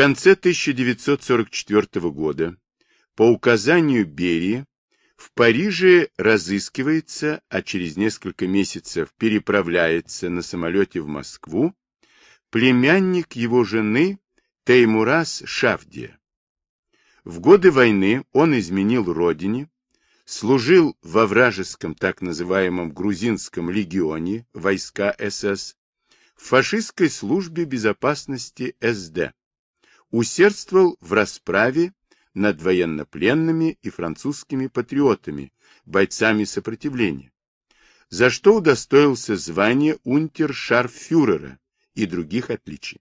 конце 1944 года по указанию Берии в Париже разыскивается, а через несколько месяцев переправляется на самолете в Москву племянник его жены Теймурас Шавдия. В годы войны он изменил родине, служил во вражеском так называемом грузинском легионе войска СС, в фашистской службе безопасности СД, усердствовал в расправе над военнопленными и французскими патриотами, бойцами сопротивления, за что удостоился звания унтер-шарфюрера и других отличий.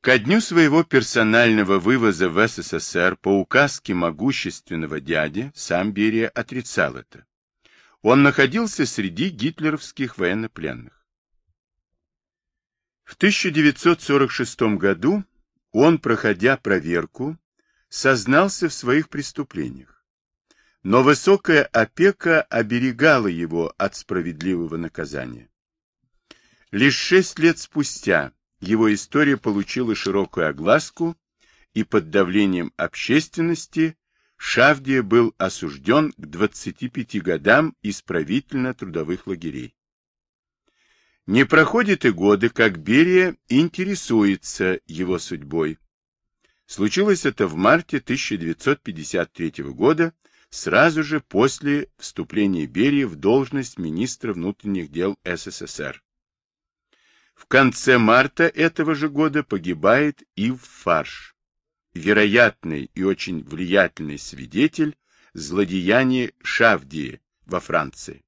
Ко дню своего персонального вывоза в СССР по указке могущественного дяди сам Берия отрицал это. Он находился среди гитлеровских военнопленных. В 1946 году он, проходя проверку, сознался в своих преступлениях. Но высокая опека оберегала его от справедливого наказания. Лишь шесть лет спустя его история получила широкую огласку, и под давлением общественности Шавдия был осужден к 25 годам исправительно-трудовых лагерей. Не проходит и годы, как Берия интересуется его судьбой. Случилось это в марте 1953 года, сразу же после вступления Берии в должность министра внутренних дел СССР. В конце марта этого же года погибает Ив Фарш, вероятный и очень влиятельный свидетель злодеяния Шавдии во Франции.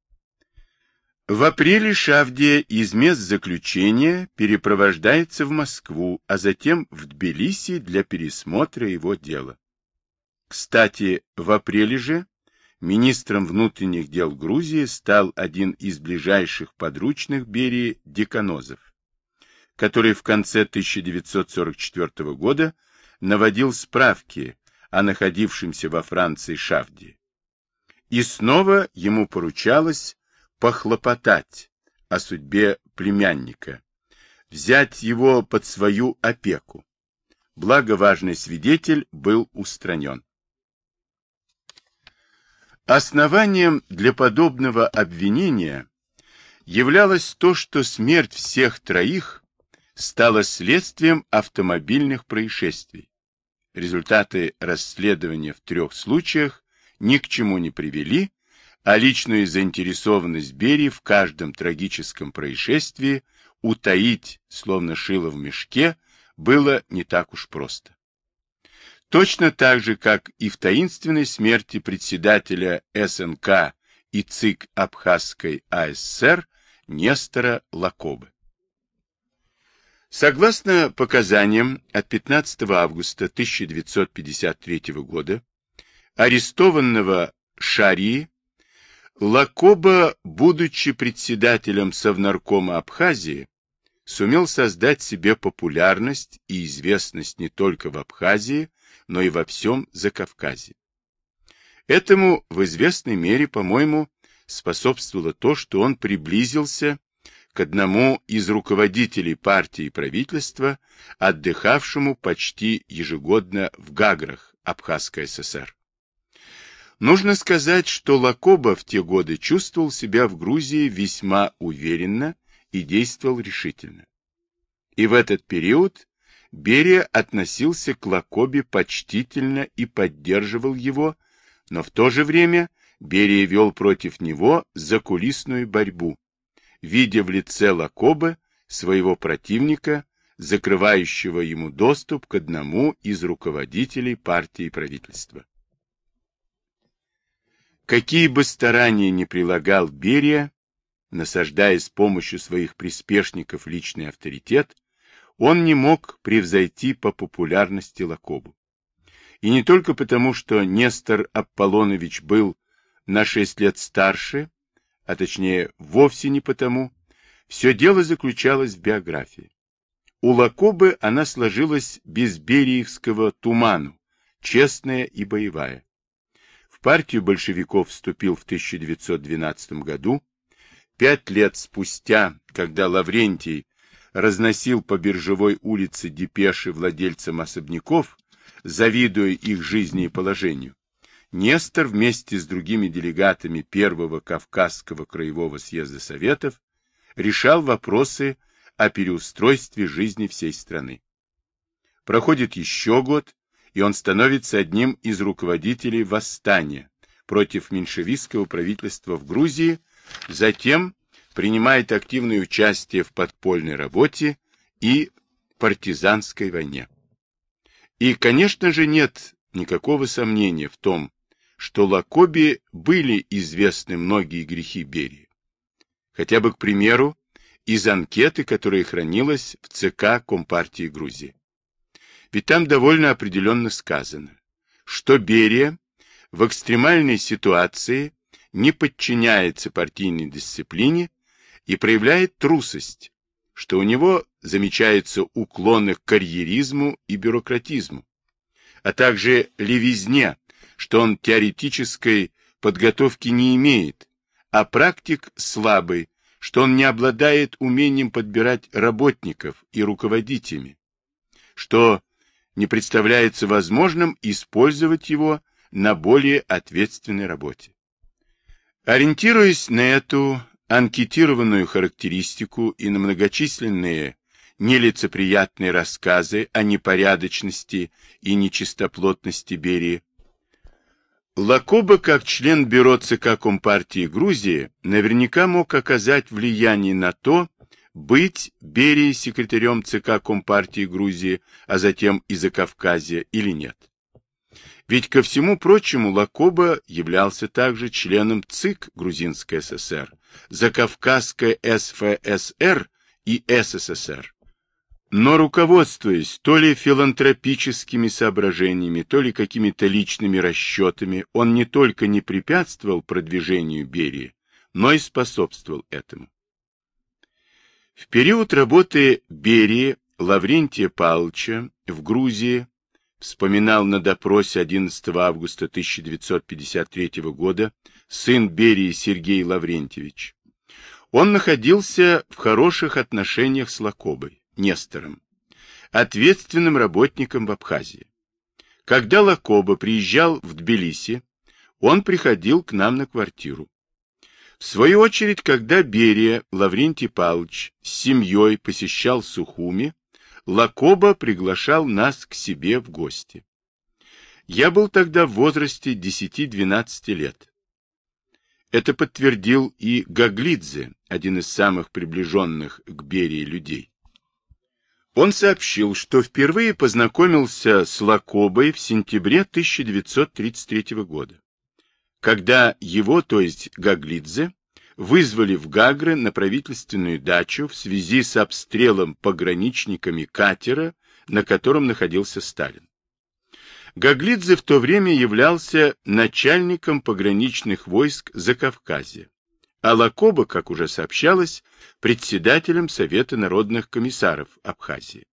В апреле Шавдия из мест заключения перепровождается в Москву, а затем в Тбилиси для пересмотра его дела. Кстати, в апреле же министром внутренних дел Грузии стал один из ближайших подручных Берии Деканозов, который в конце 1944 года наводил справки о находившемся во Франции Шавде. И снова ему поручалось похлопотать о судьбе племянника, взять его под свою опеку. Благо важный свидетель был устранен. Основанием для подобного обвинения являлось то, что смерть всех троих стала следствием автомобильных происшествий. Результаты расследования в трех случаях ни к чему не привели, а личную заинтересованность Берии в каждом трагическом происшествии утаить, словно шило в мешке, было не так уж просто. Точно так же, как и в таинственной смерти председателя СНК и ЦИК Абхазской АССР Нестора Лакобы. Согласно показаниям от 15 августа 1953 года, арестованного Шарии Лакоба, будучи председателем Совнаркома Абхазии, сумел создать себе популярность и известность не только в Абхазии, но и во всем Закавказье. Этому в известной мере, по-моему, способствовало то, что он приблизился к одному из руководителей партии и правительства, отдыхавшему почти ежегодно в Гаграх, Абхазской ССР. Нужно сказать, что Лакоба в те годы чувствовал себя в Грузии весьма уверенно и действовал решительно. И в этот период Берия относился к Лакобе почтительно и поддерживал его, но в то же время Берия вел против него закулисную борьбу, видя в лице Лакобы своего противника, закрывающего ему доступ к одному из руководителей партии и правительства. Какие бы старания ни прилагал Берия, насаждая с помощью своих приспешников личный авторитет, он не мог превзойти по популярности Лакобу. И не только потому, что Нестор Аполлонович был на шесть лет старше, а точнее вовсе не потому, все дело заключалось в биографии. У Лакобы она сложилась без бериевского туману, честная и боевая партию большевиков вступил в 1912 году. Пять лет спустя, когда Лаврентий разносил по биржевой улице депеши владельцам особняков, завидуя их жизни и положению, Нестор вместе с другими делегатами Первого Кавказского краевого съезда Советов решал вопросы о переустройстве жизни всей страны. Проходит еще год, и он становится одним из руководителей восстания против меньшевистского правительства в Грузии, затем принимает активное участие в подпольной работе и партизанской войне. И, конечно же, нет никакого сомнения в том, что Лакоби были известны многие грехи Берии. Хотя бы, к примеру, из анкеты, которая хранилась в ЦК Компартии Грузии. Ведь там довольно определенно сказано, что Берия в экстремальной ситуации не подчиняется партийной дисциплине и проявляет трусость, что у него замечаются уклоны к карьеризму и бюрократизму, а также левизне, что он теоретической подготовки не имеет, а практик слабый, что он не обладает умением подбирать работников и руководить ими, что не представляется возможным использовать его на более ответственной работе. Ориентируясь на эту анкетированную характеристику и на многочисленные нелицеприятные рассказы о непорядочности и нечистоплотности Берии, Лакоба, как член бюро ЦК Компартии Грузии, наверняка мог оказать влияние на то, быть Берии секретарем ЦК Компартии Грузии, а затем и Закавказья или нет. Ведь, ко всему прочему, Лакоба являлся также членом ЦИК Грузинской ССР, Закавказской СФСР и СССР. Но руководствуясь то ли филантропическими соображениями, то ли какими-то личными расчетами, он не только не препятствовал продвижению Берии, но и способствовал этому. В период работы Берии Лаврентия Павловича в Грузии вспоминал на допросе 11 августа 1953 года сын Берии Сергей Лаврентьевич. Он находился в хороших отношениях с Лакобой. Нестором, ответственным работником в Абхазии. Когда Лакоба приезжал в Тбилиси, он приходил к нам на квартиру. В свою очередь, когда Берия Лаврентий Павлович с семьей посещал Сухуми, Лакоба приглашал нас к себе в гости. Я был тогда в возрасте 10-12 лет. Это подтвердил и Гаглидзе, один из самых приближенных к Берии людей. Он сообщил, что впервые познакомился с Лакобой в сентябре 1933 года, когда его, то есть Гаглидзе, вызвали в Гагры на правительственную дачу в связи с обстрелом пограничниками катера, на котором находился Сталин. Гаглидзе в то время являлся начальником пограничных войск Закавказья а Лакоба, как уже сообщалось, председателем Совета народных комиссаров Абхазии.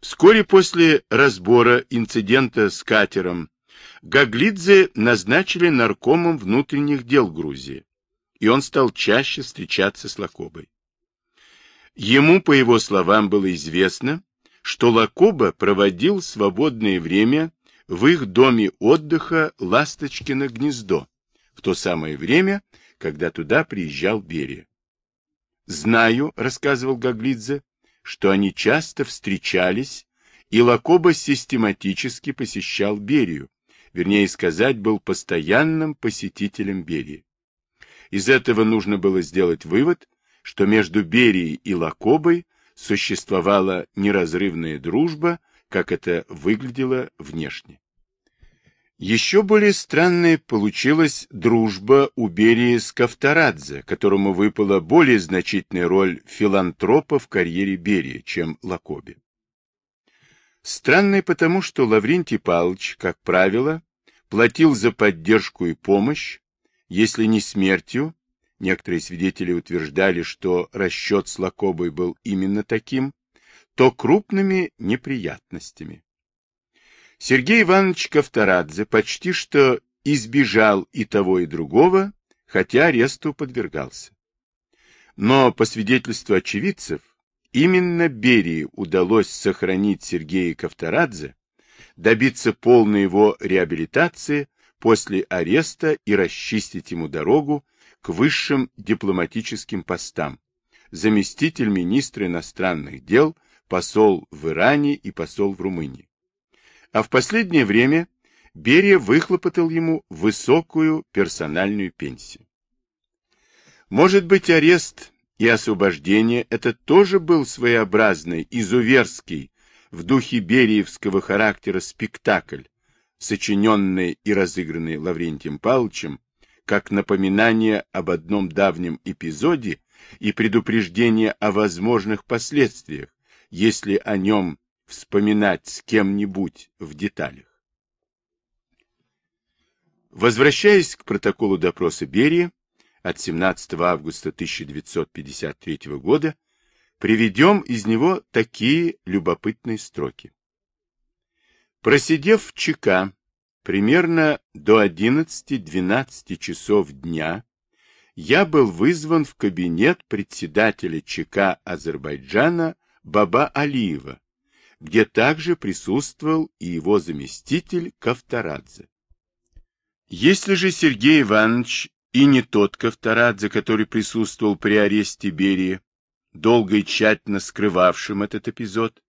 Вскоре после разбора инцидента с катером Гаглидзе назначили наркомом внутренних дел Грузии, и он стал чаще встречаться с Лакобой. Ему, по его словам, было известно, что Лакоба проводил свободное время в их доме отдыха «Ласточкино гнездо», в то самое время, когда туда приезжал Берия. «Знаю», — рассказывал Гаглидзе, — «что они часто встречались, и Лакоба систематически посещал Берию, вернее сказать, был постоянным посетителем Берии. Из этого нужно было сделать вывод, что между Берией и Лакобой существовала неразрывная дружба, как это выглядело внешне. Еще более странной получилась дружба у Берии с Кавторадзе, которому выпала более значительная роль филантропа в карьере Берии, чем Лакоби. Странной потому, что Лаврентий Павлович, как правило, платил за поддержку и помощь, если не смертью, некоторые свидетели утверждали, что расчет с Лакобой был именно таким, то крупными неприятностями. Сергей Иванович Ковторадзе почти что избежал и того, и другого, хотя аресту подвергался. Но, по свидетельству очевидцев, именно Берии удалось сохранить Сергея Ковторадзе, добиться полной его реабилитации после ареста и расчистить ему дорогу к высшим дипломатическим постам, заместитель министра иностранных дел, посол в Иране и посол в Румынии. А в последнее время Берия выхлопотал ему высокую персональную пенсию. Может быть, арест и освобождение это тоже был своеобразный, изуверский, в духе бериевского характера спектакль, сочиненный и разыгранный Лаврентием Павловичем, как напоминание об одном давнем эпизоде и предупреждение о возможных последствиях, если о нем вспоминать с кем-нибудь в деталях. Возвращаясь к протоколу допроса Берии от 17 августа 1953 года, приведем из него такие любопытные строки. Просидев в ЧК примерно до 11-12 часов дня, я был вызван в кабинет председателя ЧК Азербайджана Баба Алиева, где также присутствовал и его заместитель Кавторадзе. Если же Сергей Иванович и не тот Ковторадзе, который присутствовал при аресте Берии, долго и тщательно скрывавшим этот эпизод,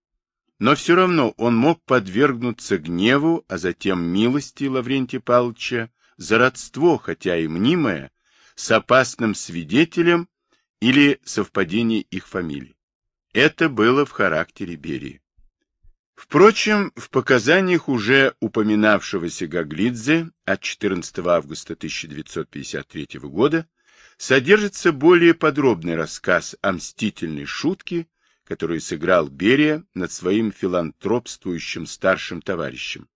но все равно он мог подвергнуться гневу, а затем милости Лаврентия Павловича за родство, хотя и мнимое, с опасным свидетелем или совпадение их фамилий. Это было в характере Берии. Впрочем, в показаниях уже упоминавшегося Гаглидзе от 14 августа 1953 года содержится более подробный рассказ о мстительной шутке, которую сыграл Берия над своим филантропствующим старшим товарищем.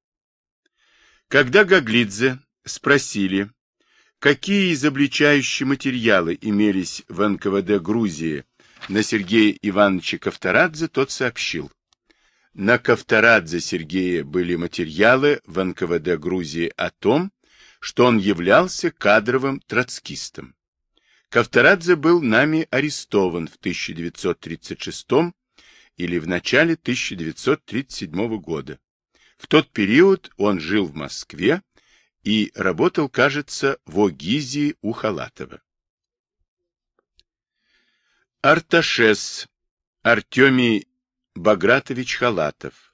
Когда Гаглидзе спросили, какие изобличающие материалы имелись в НКВД Грузии на Сергея Ивановича Ковторадзе, тот сообщил, на Ковторадзе Сергея были материалы в НКВД Грузии о том, что он являлся кадровым троцкистом. Ковторадзе был нами арестован в 1936 или в начале 1937 года. В тот период он жил в Москве и работал, кажется, в Огизе у Халатова. Арташес Артемий Багратович Халатов.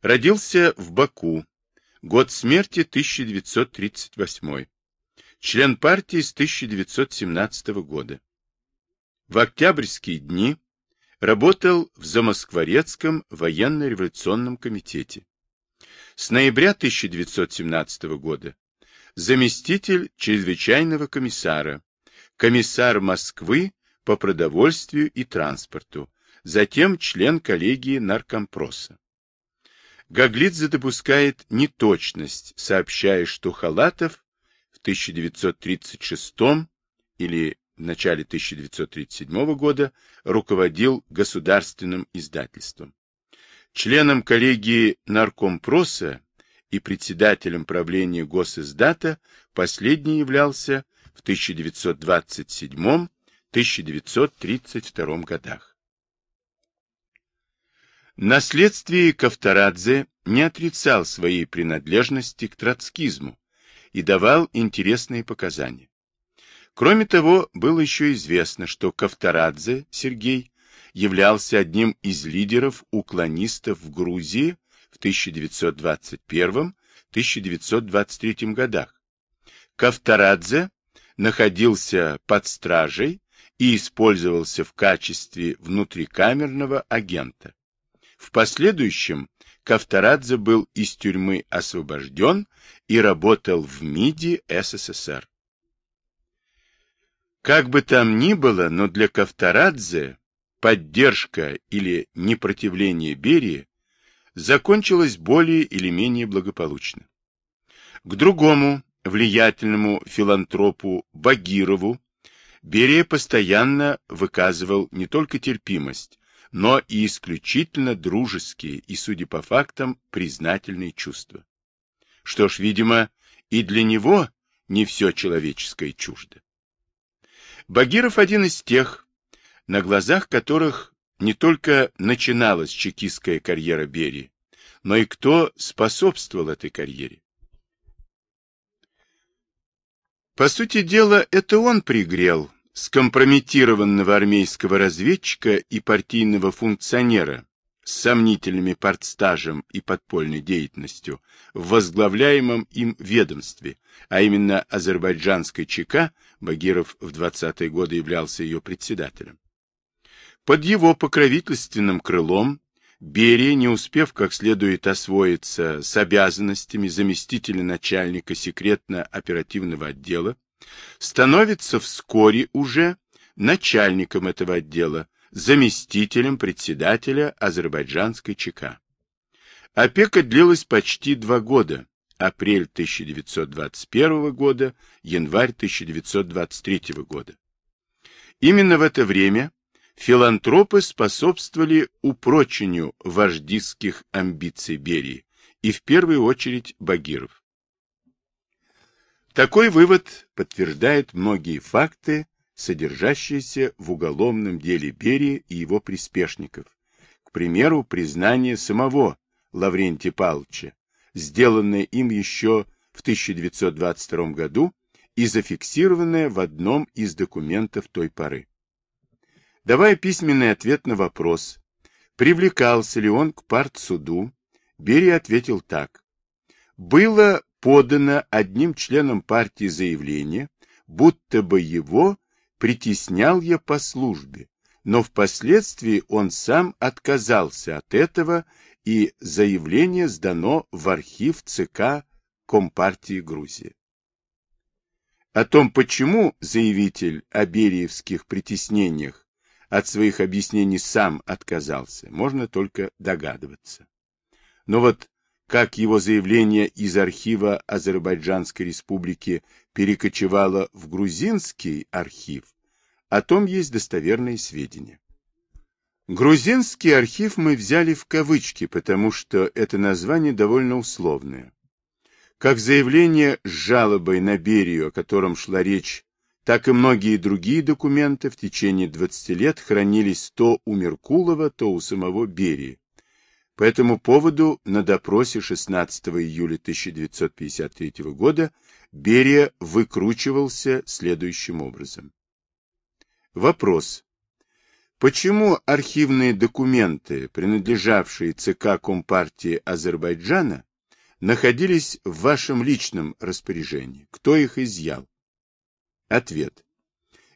Родился в Баку. Год смерти 1938. Член партии с 1917 года. В октябрьские дни работал в Замоскворецком военно-революционном комитете. С ноября 1917 года заместитель чрезвычайного комиссара, комиссар Москвы по продовольствию и транспорту, затем член коллегии наркомпроса. Гаглидзе допускает неточность, сообщая, что Халатов 1936 или в начале 1937 года руководил государственным издательством. Членом коллегии наркомпроса и председателем правления госиздата последний являлся в 1927-1932 годах. На следствии Ковторадзе не отрицал своей принадлежности к троцкизму и давал интересные показания. Кроме того, было еще известно, что Ковторадзе Сергей являлся одним из лидеров уклонистов в Грузии в 1921-1923 годах. Ковторадзе находился под стражей и использовался в качестве внутрикамерного агента. В последующем Кавторадзе был из тюрьмы освобожден и работал в МИДе СССР. Как бы там ни было, но для Кавторадзе поддержка или непротивление Берии закончилась более или менее благополучно. К другому влиятельному филантропу Багирову Берия постоянно выказывал не только терпимость, но и исключительно дружеские и, судя по фактам, признательные чувства. Что ж, видимо, и для него не все человеческое чуждо. Багиров один из тех, на глазах которых не только начиналась чекистская карьера Берии, но и кто способствовал этой карьере. По сути дела, это он пригрел скомпрометированного армейского разведчика и партийного функционера с сомнительными партстажем и подпольной деятельностью в возглавляемом им ведомстве, а именно азербайджанской ЧК, Багиров в 20-е годы являлся ее председателем. Под его покровительственным крылом Берия, не успев как следует освоиться с обязанностями заместителя начальника секретно-оперативного отдела, становится вскоре уже начальником этого отдела, заместителем председателя азербайджанской ЧК. Опека длилась почти два года, апрель 1921 года, январь 1923 года. Именно в это время филантропы способствовали упрочению вождистских амбиций Берии, и в первую очередь Багиров. Такой вывод подтверждает многие факты, содержащиеся в уголовном деле Берии и его приспешников. К примеру, признание самого Лаврентия Павловича, сделанное им еще в 1922 году и зафиксированное в одном из документов той поры. Давая письменный ответ на вопрос, привлекался ли он к партсуду, Берия ответил так. Было подано одним членом партии заявление, будто бы его притеснял я по службе, но впоследствии он сам отказался от этого, и заявление сдано в архив ЦК Компартии Грузии. О том, почему заявитель о бериевских притеснениях от своих объяснений сам отказался, можно только догадываться. Но вот как его заявление из архива Азербайджанской республики перекочевало в грузинский архив, о том есть достоверные сведения. Грузинский архив мы взяли в кавычки, потому что это название довольно условное. Как заявление с жалобой на Берию, о котором шла речь так и многие другие документы в течение 20 лет хранились то у Меркулова, то у самого Берии. По этому поводу на допросе 16 июля 1953 года Берия выкручивался следующим образом. Вопрос. Почему архивные документы, принадлежавшие ЦК Компартии Азербайджана, находились в вашем личном распоряжении? Кто их изъял? Ответ.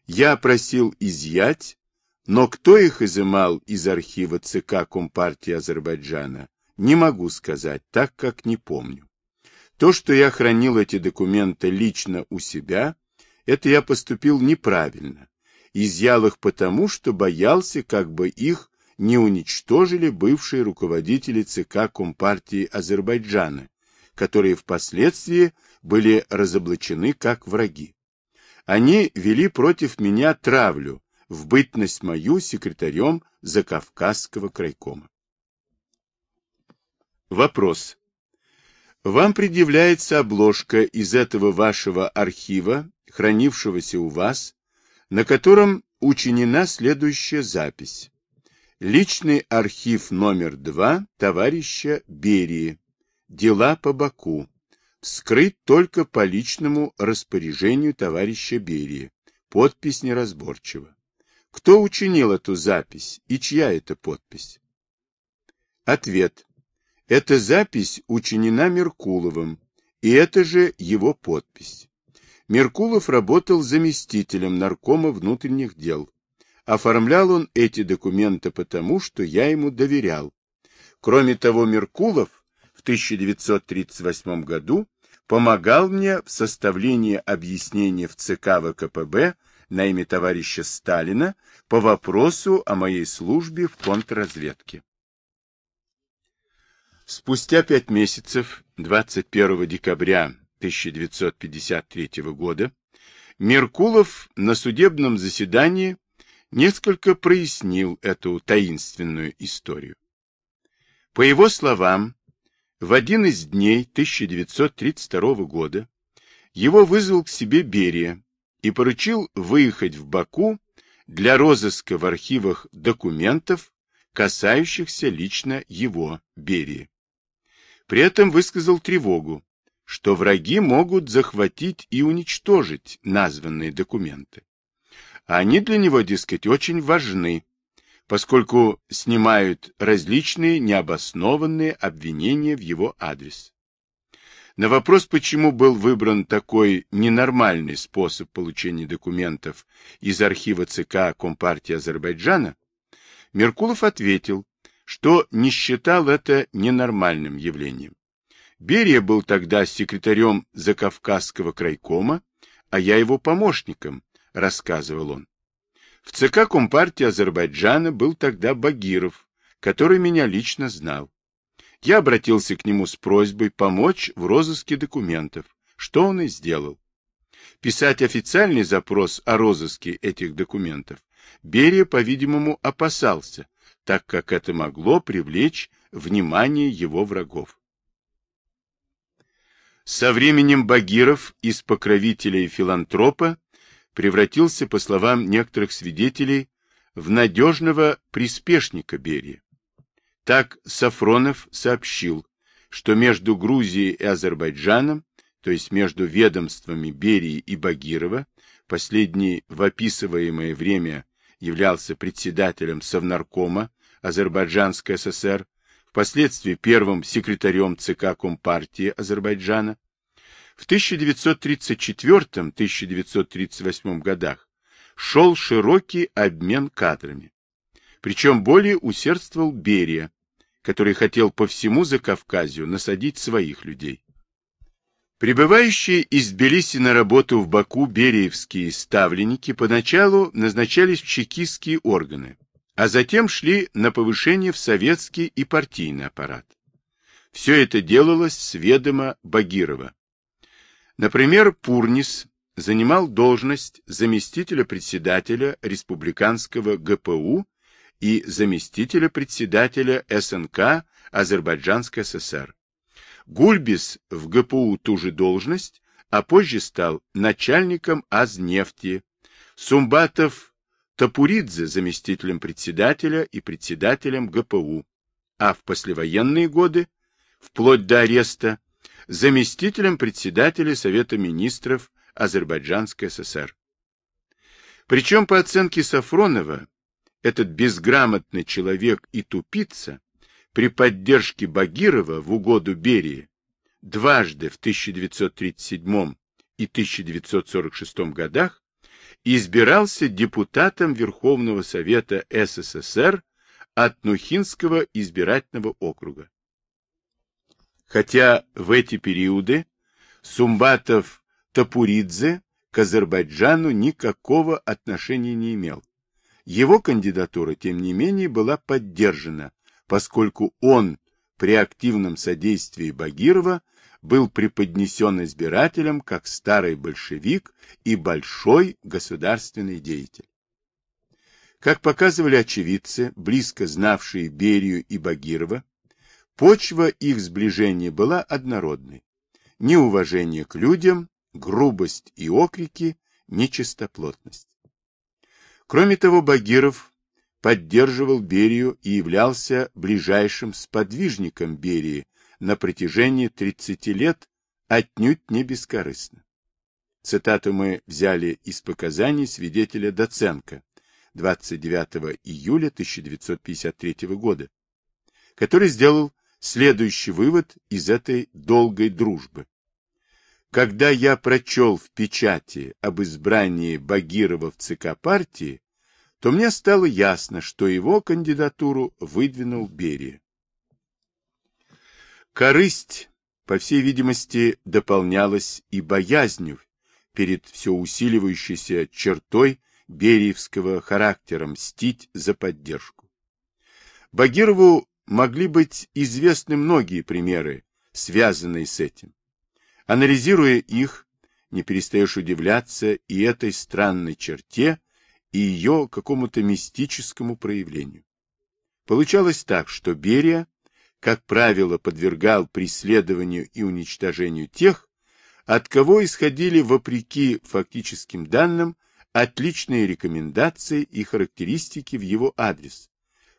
Я просил изъять, но кто их изымал из архива ЦК Компартии Азербайджана, не могу сказать, так как не помню. То, что я хранил эти документы лично у себя, это я поступил неправильно. Изъял их потому, что боялся, как бы их не уничтожили бывшие руководители ЦК Компартии Азербайджана, которые впоследствии были разоблачены как враги. Они вели против меня травлю, в бытность мою секретарем Закавказского крайкома. Вопрос. Вам предъявляется обложка из этого вашего архива, хранившегося у вас, на котором учинена следующая запись. Личный архив номер два товарища Берии. Дела по Баку скрыт только по личному распоряжению товарища Берии. Подпись неразборчива. Кто учинил эту запись и чья это подпись? Ответ. Эта запись учинена Меркуловым, и это же его подпись. Меркулов работал заместителем наркома внутренних дел. Оформлял он эти документы потому, что я ему доверял. Кроме того, Меркулов в 1938 году помогал мне в составлении объяснения в ЦК ВКПБ на имя товарища Сталина по вопросу о моей службе в контрразведке. Спустя пять месяцев, 21 декабря 1953 года, Меркулов на судебном заседании несколько прояснил эту таинственную историю. По его словам, в один из дней 1932 года его вызвал к себе Берия и поручил выехать в Баку для розыска в архивах документов, касающихся лично его, Берии. При этом высказал тревогу, что враги могут захватить и уничтожить названные документы. Они для него, дескать, очень важны, поскольку снимают различные необоснованные обвинения в его адрес. На вопрос, почему был выбран такой ненормальный способ получения документов из архива ЦК Компартии Азербайджана, Меркулов ответил, что не считал это ненормальным явлением. Берия был тогда секретарем Закавказского крайкома, а я его помощником, рассказывал он. В ЦК Компартии Азербайджана был тогда Багиров, который меня лично знал. Я обратился к нему с просьбой помочь в розыске документов, что он и сделал. Писать официальный запрос о розыске этих документов Берия, по-видимому, опасался, так как это могло привлечь внимание его врагов. Со временем Багиров из покровителя и филантропа превратился, по словам некоторых свидетелей, в надежного приспешника Берии. Так Сафронов сообщил, что между Грузией и Азербайджаном, то есть между ведомствами Берии и Багирова, последний в описываемое время являлся председателем Совнаркома Азербайджанской ССР, впоследствии первым секретарем ЦК Компартии Азербайджана, в 1934-1938 годах шел широкий обмен кадрами. Причем более усердствовал Берия, который хотел по всему Закавказью насадить своих людей. Прибывающие из Тбилиси на работу в Баку бериевские ставленники поначалу назначались в чекистские органы, а затем шли на повышение в советский и партийный аппарат. Все это делалось с ведома Багирова. Например, Пурнис занимал должность заместителя председателя республиканского ГПУ и заместителя председателя СНК Азербайджанской ССР. Гульбис в ГПУ ту же должность, а позже стал начальником Азнефти. Сумбатов Тапуридзе заместителем председателя и председателем ГПУ, а в послевоенные годы, вплоть до ареста, заместителем председателя Совета министров Азербайджанской ССР. Причем, по оценке Сафронова, этот безграмотный человек и тупица при поддержке Багирова в угоду Берии дважды в 1937 и 1946 годах избирался депутатом Верховного Совета СССР от Нухинского избирательного округа. Хотя в эти периоды Сумбатов Тапуридзе к Азербайджану никакого отношения не имел. Его кандидатура, тем не менее, была поддержана, поскольку он при активном содействии Багирова был преподнесен избирателям как старый большевик и большой государственный деятель. Как показывали очевидцы, близко знавшие Берию и Багирова, почва их сближения была однородной. Неуважение к людям, грубость и окрики, нечистоплотность. Кроме того, Багиров поддерживал Берию и являлся ближайшим сподвижником Берии на протяжении 30 лет отнюдь не бескорыстно. Цитату мы взяли из показаний свидетеля Доценко 29 июля 1953 года, который сделал следующий вывод из этой долгой дружбы. Когда я прочел в печати об избрании Багирова в ЦК партии, то мне стало ясно, что его кандидатуру выдвинул Берия. Корысть, по всей видимости, дополнялась и боязнью перед все усиливающейся чертой бериевского характера мстить за поддержку. Багирову могли быть известны многие примеры, связанные с этим. Анализируя их, не перестаешь удивляться и этой странной черте, и ее какому-то мистическому проявлению. Получалось так, что Берия, как правило, подвергал преследованию и уничтожению тех, от кого исходили, вопреки фактическим данным, отличные рекомендации и характеристики в его адрес,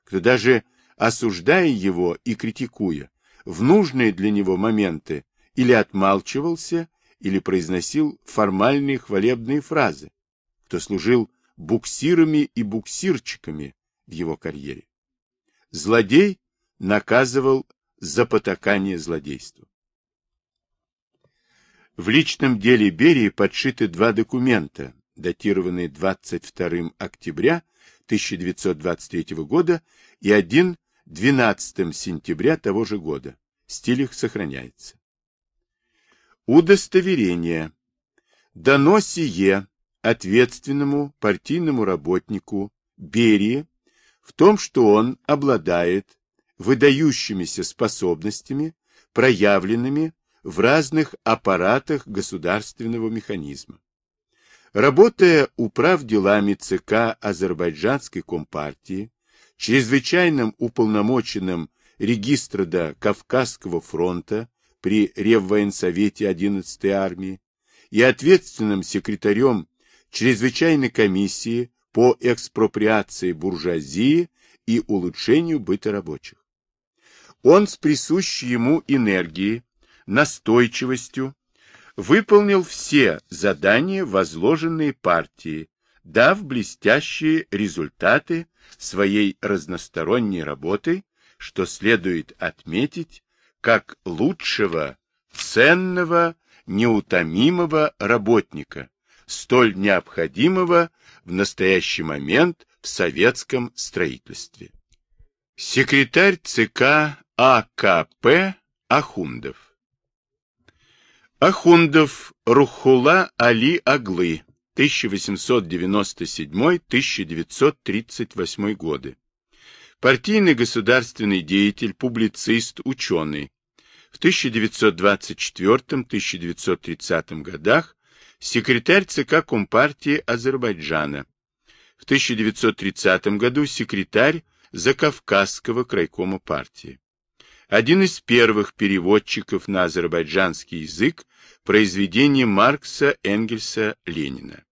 кто даже осуждая его и критикуя, в нужные для него моменты или отмалчивался, или произносил формальные хвалебные фразы, кто служил буксирами и буксирчиками в его карьере. Злодей наказывал за потакание злодейству. В личном деле Берии подшиты два документа, датированные 22 октября 1923 года и один 12 сентября того же года. Стиль их сохраняется. Удостоверение. Дано сие ответственному партийному работнику Берии в том, что он обладает выдающимися способностями, проявленными в разных аппаратах государственного механизма. Работая управ делами ЦК Азербайджанской Компартии, чрезвычайным уполномоченным регистра Кавказского фронта при Реввоенсовете 11-й армии и ответственным секретарем Чрезвычайной комиссии по экспроприации буржуазии и улучшению быта рабочих. Он с присущей ему энергией, настойчивостью выполнил все задания, возложенные партией, дав блестящие результаты своей разносторонней работы, что следует отметить как лучшего, ценного, неутомимого работника, столь необходимого в настоящий момент в советском строительстве. Секретарь ЦК АКП Ахундов Ахундов Рухула Али Аглы 1897-1938 годы. Партийный государственный деятель, публицист, ученый. В 1924-1930 годах секретарь ЦК Компартии Азербайджана. В 1930 году секретарь Закавказского крайкома партии. Один из первых переводчиков на азербайджанский язык произведения Маркса, Энгельса, Ленина.